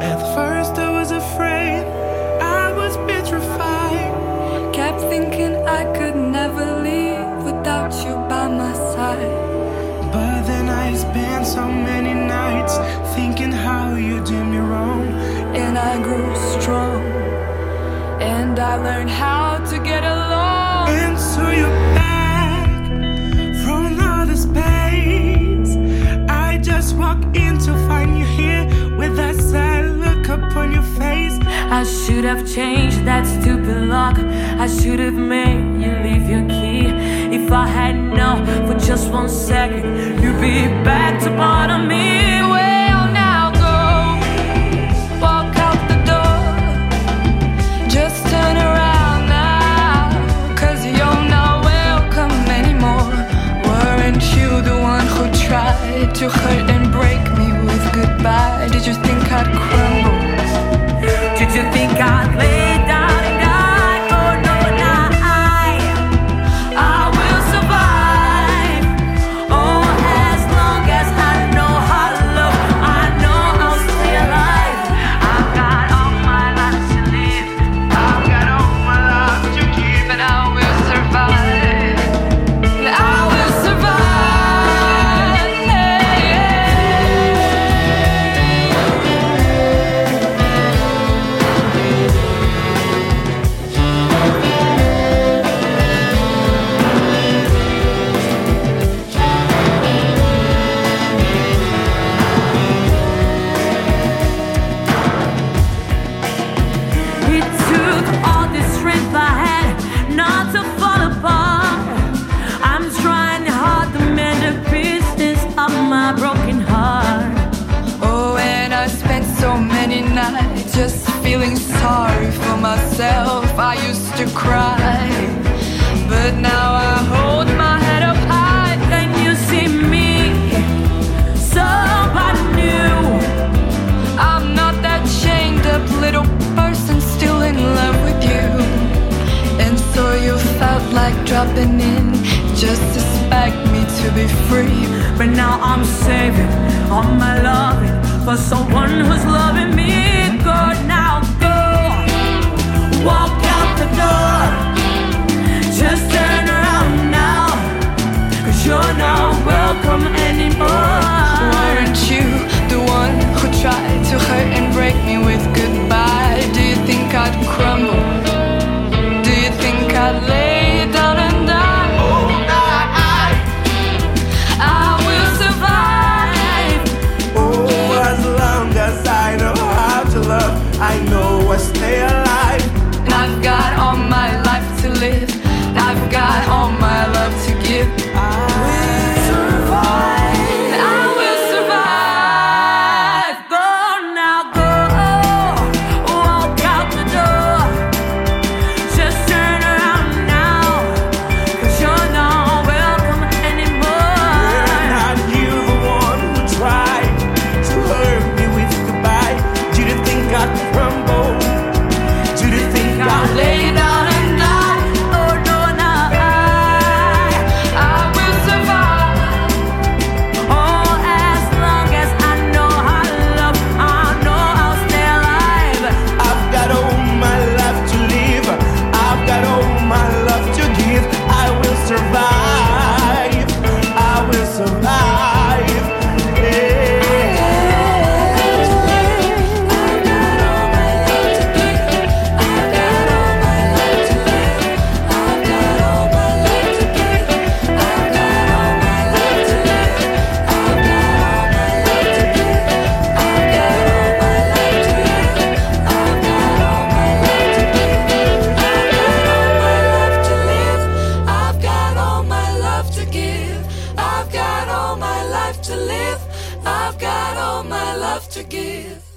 At first, I was afraid, I was petrified. Kept thinking I could never leave without you by my side. But then I spent so many nights thinking how you did me wrong. And I grew strong, and I learned how to get along. into you. Should have changed that stupid lock. I should have made you leave your key. If I had known for just one second, you'd be back to bother me. Well, now go. Walk out the door. Just turn around now. You're not welcome anymore. Weren't you the one who tried to hurt and break me with goodbye? Did you think I'd crumble? You think I'd lay feeling sorry for myself. I used to cry, but now I hold my head up high. Can you see me? Somebody new. I'm not that chained up little person still in love with you. And so you felt like dropping in just to expect me to be free. But now I'm saving all my loving for someone who's loving me to live. I've got all my love to give.